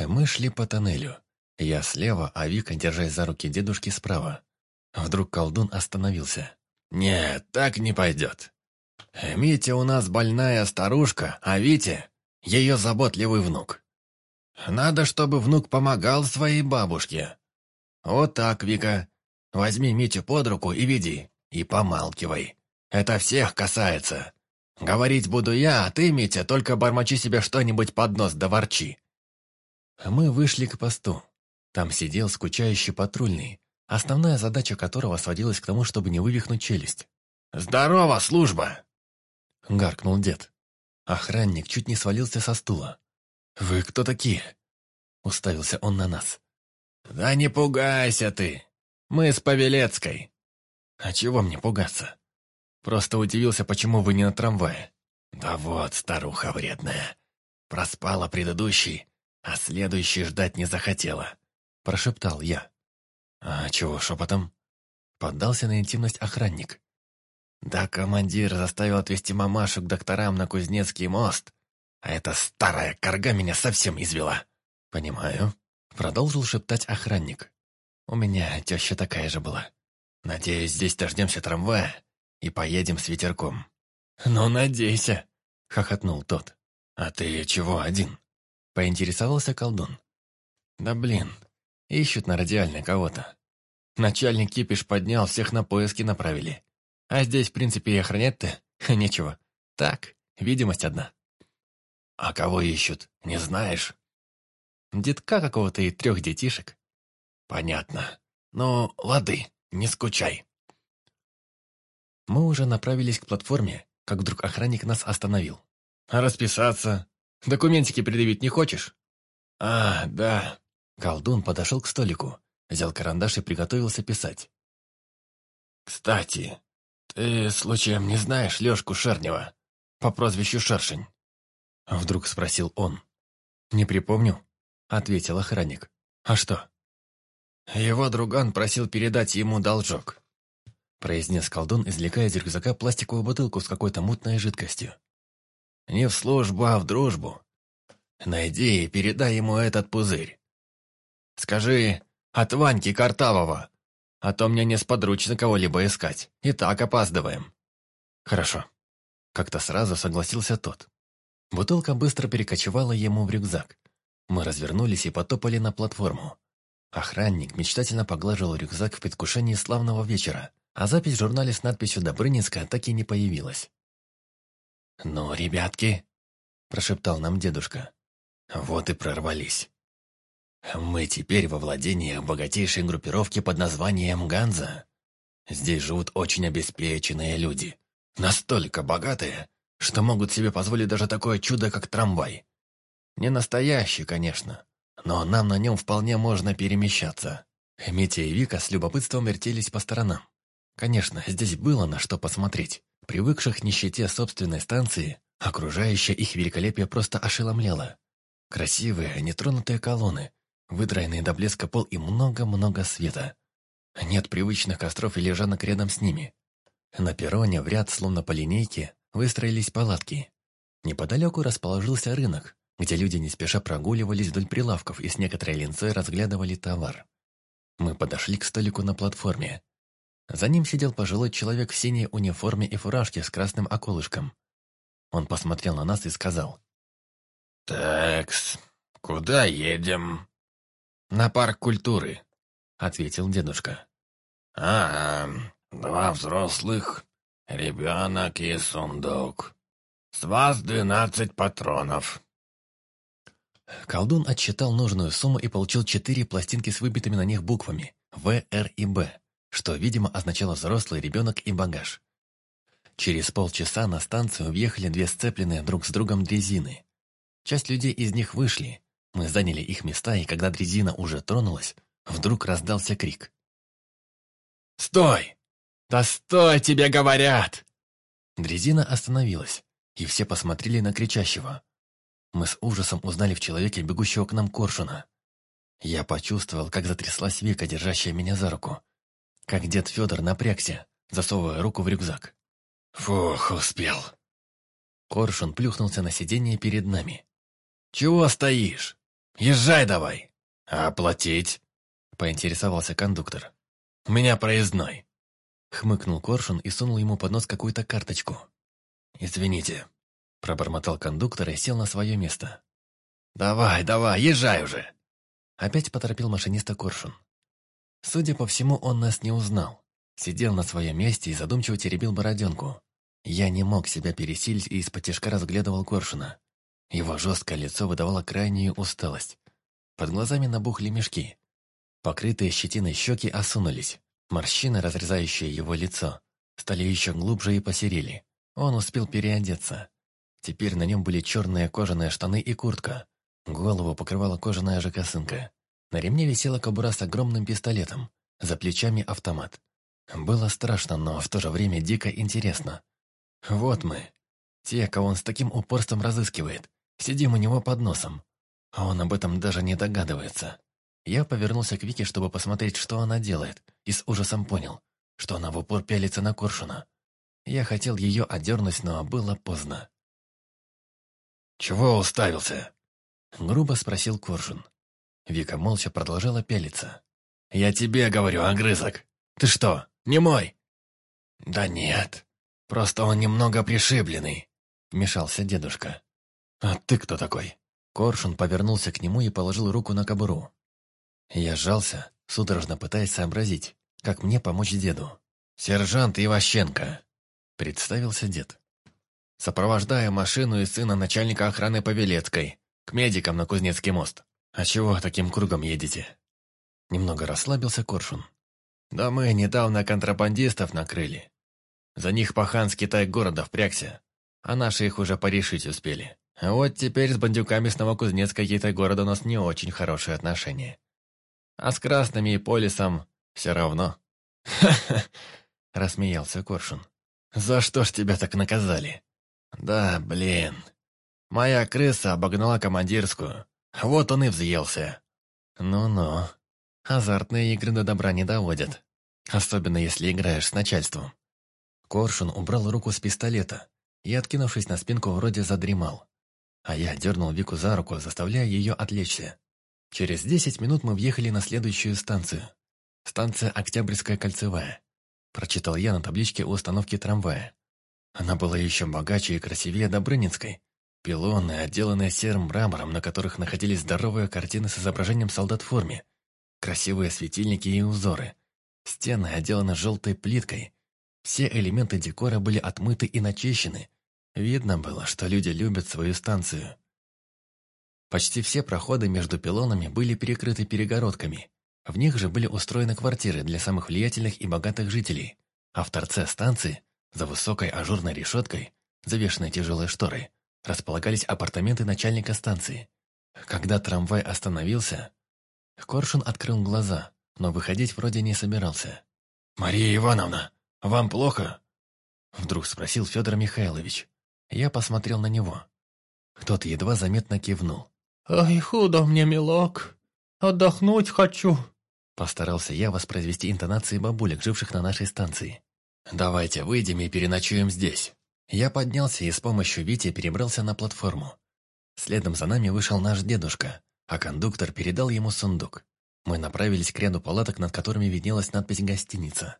Мы шли по тоннелю. Я слева, а Вика, держась за руки дедушки, справа. Вдруг колдун остановился. «Нет, так не пойдет. Митя у нас больная старушка, а Витя — ее заботливый внук. Надо, чтобы внук помогал своей бабушке. Вот так, Вика. Возьми Митю под руку и веди, и помалкивай. Это всех касается. Говорить буду я, а ты, Митя, только бормочи себе что-нибудь под нос да ворчи». Мы вышли к посту. Там сидел скучающий патрульный, основная задача которого сводилась к тому, чтобы не вывихнуть челюсть. «Здорово, служба!» — гаркнул дед. Охранник чуть не свалился со стула. «Вы кто такие?» — уставился он на нас. «Да не пугайся ты! Мы с Павелецкой!» «А чего мне пугаться?» Просто удивился, почему вы не на трамвае. «Да вот, старуха вредная. Проспала предыдущий, а следующий ждать не захотела», — прошептал я. «А чего шепотом?» Поддался на интимность охранник. «Да командир заставил отвезти мамашу к докторам на Кузнецкий мост, а эта старая корга меня совсем извела». «Понимаю», — продолжил шептать охранник. «У меня теща такая же была. Надеюсь, здесь дождемся трамвая и поедем с ветерком». «Ну, надейся», — хохотнул тот. «А ты чего один?» — поинтересовался колдун. «Да блин, ищут на радиальной кого-то. Начальник кипиш поднял, всех на поиски направили. А здесь, в принципе, и охранять-то нечего. Так, видимость одна». «А кого ищут, не знаешь?» «Детка какого-то и трех детишек». «Понятно. Ну, лады, не скучай». Мы уже направились к платформе, как вдруг охранник нас остановил. «А расписаться? Документики предъявить не хочешь?» «А, да». Колдун подошел к столику, взял карандаш и приготовился писать. «Кстати, ты случаем не знаешь Лешку Шернева по прозвищу Шершень?» Вдруг спросил он. «Не припомню», — ответил охранник. «А что?» «Его друган просил передать ему должок произнес колдун, извлекая из рюкзака пластиковую бутылку с какой-то мутной жидкостью. «Не в службу, а в дружбу. Найди и передай ему этот пузырь. Скажи от Ваньки Картавого, а то мне несподручно кого-либо искать. И так опаздываем». «Хорошо». Как-то сразу согласился тот. Бутылка быстро перекочевала ему в рюкзак. Мы развернулись и потопали на платформу. Охранник мечтательно поглаживал рюкзак в предвкушении славного вечера а запись в журнале с надписью «Добрынинская» так и не появилась. «Ну, ребятки», – прошептал нам дедушка, – «вот и прорвались. Мы теперь во владении богатейшей группировки под названием «Ганза». Здесь живут очень обеспеченные люди, настолько богатые, что могут себе позволить даже такое чудо, как трамвай. Не настоящий, конечно, но нам на нем вполне можно перемещаться». Митя и Вика с любопытством вертелись по сторонам. Конечно, здесь было на что посмотреть. Привыкших к нищете собственной станции, окружающее их великолепие просто ошеломляло. Красивые, нетронутые колонны, выдраенные до блеска пол и много-много света. Нет привычных костров и лежанок рядом с ними. На перроне в ряд, словно по линейке, выстроились палатки. Неподалеку расположился рынок, где люди не спеша прогуливались вдоль прилавков и с некоторой линцой разглядывали товар. Мы подошли к столику на платформе, за ним сидел пожилой человек в синей униформе и фуражке с красным околышком. Он посмотрел на нас и сказал. «Такс, куда едем?» «На парк культуры», — ответил дедушка. «А, два взрослых, ребенок и сундук. С вас двенадцать патронов». Колдун отсчитал нужную сумму и получил четыре пластинки с выбитыми на них буквами «В», «Р» и «Б» что, видимо, означало взрослый ребенок и багаж. Через полчаса на станцию въехали две сцепленные друг с другом дрезины. Часть людей из них вышли. Мы заняли их места, и когда дрезина уже тронулась, вдруг раздался крик. «Стой! Да стой, тебе говорят!» Дрезина остановилась, и все посмотрели на кричащего. Мы с ужасом узнали в человеке, бегущего к нам коршуна. Я почувствовал, как затряслась Вика, держащая меня за руку как дед Федор напрягся, засовывая руку в рюкзак. «Фух, успел!» Коршун плюхнулся на сиденье перед нами. «Чего стоишь? Езжай давай. А оплатить? Поинтересовался кондуктор. У меня проездной. Хмыкнул Коршун и сунул ему под нос какую-то карточку. «Извините», – пробормотал кондуктор и сел на свое место. «Давай, давай, езжай уже!» Опять поторопил машиниста Коршун. Судя по всему, он нас не узнал. Сидел на своем месте и задумчиво теребил бороденку. Я не мог себя пересилить и из-под разглядывал Коршуна. Его жесткое лицо выдавало крайнюю усталость. Под глазами набухли мешки. Покрытые щетиной щеки осунулись. Морщины, разрезающие его лицо, стали еще глубже и посерели. Он успел переодеться. Теперь на нем были черные кожаные штаны и куртка. Голову покрывала кожаная же косынка. На ремне висела кобура с огромным пистолетом. За плечами автомат. Было страшно, но в то же время дико интересно. Вот мы. Те, кого он с таким упорством разыскивает. Сидим у него под носом. А он об этом даже не догадывается. Я повернулся к Вике, чтобы посмотреть, что она делает, и с ужасом понял, что она в упор пялится на Коршуна. Я хотел ее одернуть, но было поздно. «Чего уставился?» Грубо спросил Коршун. Вика молча продолжала пялиться. «Я тебе говорю, огрызок. Ты что, не мой?» «Да нет, просто он немного пришибленный», — вмешался дедушка. «А ты кто такой?» Коршун повернулся к нему и положил руку на кобуру. Я сжался, судорожно пытаясь сообразить, как мне помочь деду. «Сержант Иващенко», — представился дед. «Сопровождаю машину и сына начальника охраны Павелецкой к медикам на Кузнецкий мост. А чего таким кругом едете?» Немного расслабился Коршун. «Да мы недавно контрабандистов накрыли. За них пахан с Китай города впрягся, а наши их уже порешить успели. А вот теперь с бандюками с Новокузнецка Китай города у нас не очень хорошие отношения. А с красными и полисом все равно». «Ха-ха!» – рассмеялся Коршун. «За что ж тебя так наказали?» «Да, блин. Моя крыса обогнала командирскую. Вот он и взъелся». «Ну-ну. Азартные игры до добра не доводят. Особенно если играешь с начальством». Коршун убрал руку с пистолета и, откинувшись на спинку, вроде задремал. А я дернул Вику за руку, заставляя ее отвлечься. Через десять минут мы въехали на следующую станцию. Станция Октябрьская кольцевая. Прочитал я на табличке у остановки трамвая. Она была еще богаче и красивее Добрынинской. Пилоны, отделанные серым мрамором, на которых находились здоровые картины с изображением солдат в форме. Красивые светильники и узоры. Стены отделаны желтой плиткой. Все элементы декора были отмыты и начищены. Видно было, что люди любят свою станцию. Почти все проходы между пилонами были перекрыты перегородками. В них же были устроены квартиры для самых влиятельных и богатых жителей. А в торце станции, за высокой ажурной решеткой, завешенной тяжелой шторой, располагались апартаменты начальника станции. Когда трамвай остановился, Коршун открыл глаза, но выходить вроде не собирался. «Мария Ивановна, вам плохо?» Вдруг спросил Федор Михайлович. Я посмотрел на него. Тот едва заметно кивнул. «Ай, худо мне, милок. Отдохнуть хочу». Постарался я воспроизвести интонации бабулек, живших на нашей станции. «Давайте выйдем и переночуем здесь». Я поднялся и с помощью Вити перебрался на платформу. Следом за нами вышел наш дедушка, а кондуктор передал ему сундук. Мы направились к ряду палаток, над которыми виднелась надпись «Гостиница».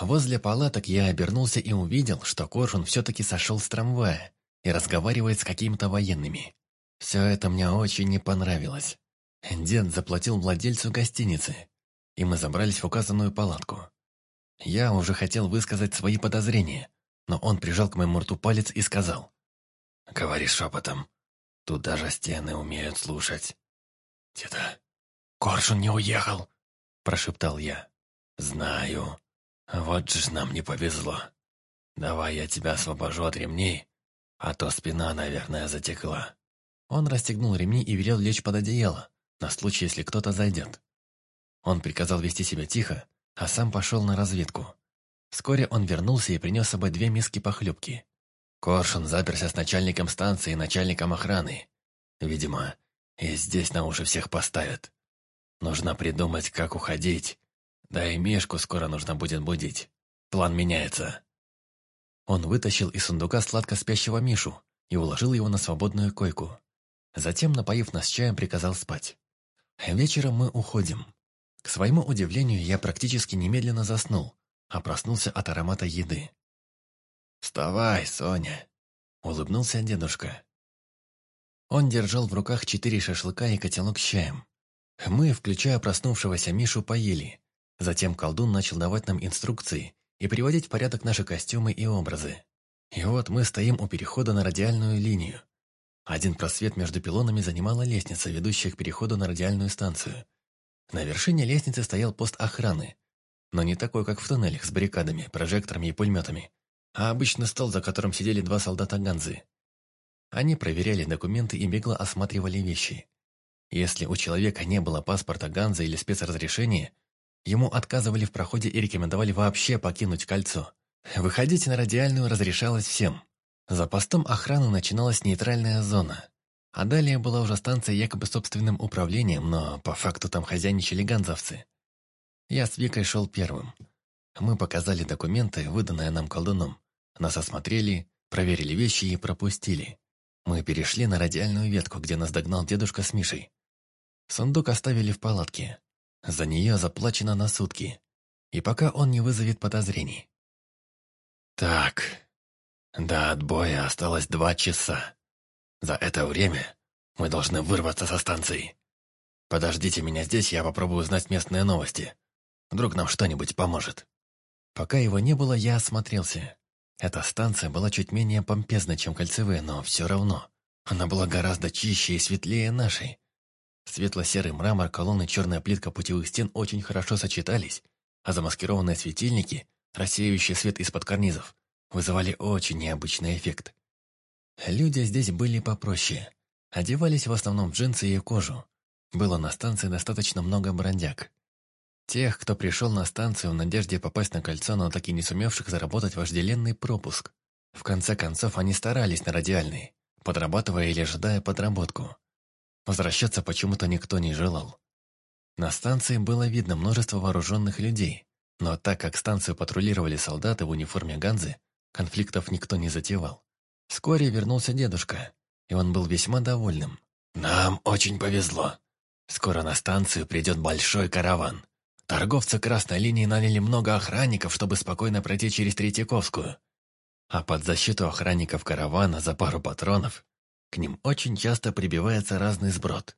Возле палаток я обернулся и увидел, что Коршун все-таки сошел с трамвая и разговаривает с какими-то военными. Все это мне очень не понравилось. Дед заплатил владельцу гостиницы, и мы забрались в указанную палатку. Я уже хотел высказать свои подозрения, но он прижал к моему рту палец и сказал. «Говори шепотом. Тут даже стены умеют слушать». «Деда, Коршун не уехал», – прошептал я. «Знаю. Вот же ж нам не повезло. Давай я тебя освобожу от ремней, а то спина, наверное, затекла». Он расстегнул ремни и велел лечь под одеяло, на случай, если кто-то зайдет. Он приказал вести себя тихо, а сам пошел на разведку. Вскоре он вернулся и принес с собой две миски похлебки. Коршун заперся с начальником станции и начальником охраны. Видимо, и здесь на уши всех поставят. Нужно придумать, как уходить. Да и Мишку скоро нужно будет будить. План меняется. Он вытащил из сундука сладко спящего Мишу и уложил его на свободную койку. Затем, напоив нас чаем, приказал спать. Вечером мы уходим. К своему удивлению, я практически немедленно заснул, а проснулся от аромата еды. «Вставай, Соня!» — улыбнулся дедушка. Он держал в руках четыре шашлыка и котелок с чаем. Мы, включая проснувшегося Мишу, поели. Затем колдун начал давать нам инструкции и приводить в порядок наши костюмы и образы. И вот мы стоим у перехода на радиальную линию. Один просвет между пилонами занимала лестница, ведущая к переходу на радиальную станцию. На вершине лестницы стоял пост охраны, но не такой, как в туннелях, с баррикадами, прожекторами и пулеметами, а обычный стол, за которым сидели два солдата Ганзы. Они проверяли документы и бегло осматривали вещи. Если у человека не было паспорта Ганзы или спецразрешения, ему отказывали в проходе и рекомендовали вообще покинуть кольцо. Выходить на радиальную разрешалось всем. За постом охраны начиналась нейтральная зона. А далее была уже станция якобы собственным управлением, но по факту там хозяйничали ганзовцы. Я с Викой шел первым. Мы показали документы, выданные нам колдуном. Нас осмотрели, проверили вещи и пропустили. Мы перешли на радиальную ветку, где нас догнал дедушка с Мишей. Сундук оставили в палатке. За нее заплачено на сутки. И пока он не вызовет подозрений. Так, до отбоя осталось два часа. За это время мы должны вырваться со станции. Подождите меня здесь, я попробую узнать местные новости. Вдруг нам что-нибудь поможет. Пока его не было, я осмотрелся. Эта станция была чуть менее помпезна, чем кольцевые, но все равно. Она была гораздо чище и светлее нашей. Светло-серый мрамор, колонны, черная плитка путевых стен очень хорошо сочетались, а замаскированные светильники, рассеивающие свет из-под карнизов, вызывали очень необычный эффект. Люди здесь были попроще. Одевались в основном в джинсы и кожу. Было на станции достаточно много бродяг. Тех, кто пришел на станцию в надежде попасть на кольцо, но так и не сумевших заработать вожделенный пропуск. В конце концов, они старались на радиальный, подрабатывая или ожидая подработку. Возвращаться почему-то никто не желал. На станции было видно множество вооруженных людей, но так как станцию патрулировали солдаты в униформе Ганзы, конфликтов никто не затевал. Вскоре вернулся дедушка, и он был весьма довольным. «Нам очень повезло. Скоро на станцию придет большой караван. Торговцы красной линии наняли много охранников, чтобы спокойно пройти через Третьяковскую. А под защиту охранников каравана за пару патронов к ним очень часто прибивается разный сброд.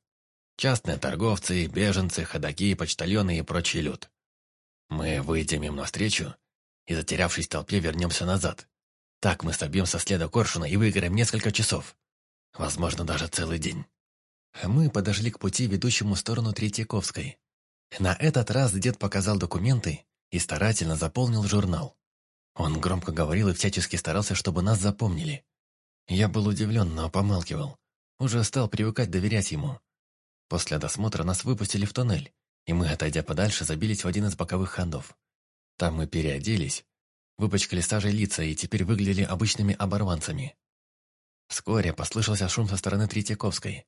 Частные торговцы, беженцы, ходаки, почтальоны и прочий люд. Мы выйдем им навстречу и, затерявшись в толпе, вернемся назад. Так мы собьемся следа коршуна и выиграем несколько часов. Возможно, даже целый день. Мы подошли к пути, ведущему в сторону Третьяковской. На этот раз дед показал документы и старательно заполнил журнал. Он громко говорил и всячески старался, чтобы нас запомнили. Я был удивлен, но помалкивал. Уже стал привыкать доверять ему. После досмотра нас выпустили в туннель, и мы, отойдя подальше, забились в один из боковых ходов. Там мы переоделись, выпачкали сажей лица и теперь выглядели обычными оборванцами. Вскоре послышался шум со стороны Третьяковской.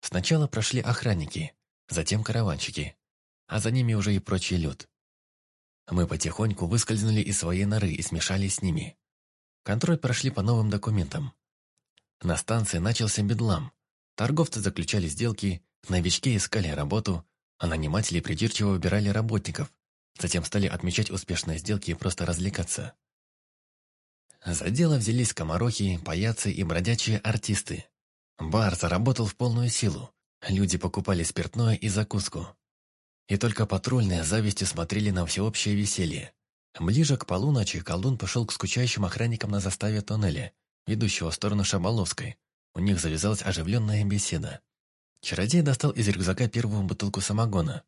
Сначала прошли охранники, затем караванщики а за ними уже и прочий люд. Мы потихоньку выскользнули из своей норы и смешались с ними. Контроль прошли по новым документам. На станции начался бедлам. Торговцы заключали сделки, новички искали работу, а наниматели придирчиво выбирали работников, затем стали отмечать успешные сделки и просто развлекаться. За дело взялись комарохи, паяцы и бродячие артисты. Бар заработал в полную силу. Люди покупали спиртное и закуску. И только патрульные завистью смотрели на всеобщее веселье. Ближе к полуночи колдун пошел к скучающим охранникам на заставе тоннеля, ведущего в сторону Шабаловской. У них завязалась оживленная беседа. Чародей достал из рюкзака первую бутылку самогона.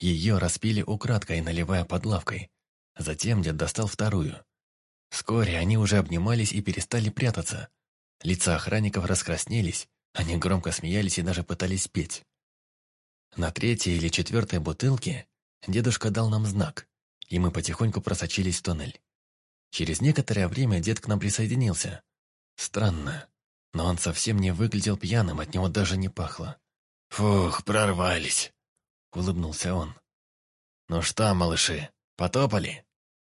Ее распили украдкой, наливая под лавкой. Затем дед достал вторую. Вскоре они уже обнимались и перестали прятаться. Лица охранников раскраснелись, они громко смеялись и даже пытались петь. На третьей или четвертой бутылке дедушка дал нам знак, и мы потихоньку просочились в тоннель. Через некоторое время дед к нам присоединился. Странно, но он совсем не выглядел пьяным, от него даже не пахло. «Фух, прорвались!» — улыбнулся он. «Ну что, малыши, потопали?»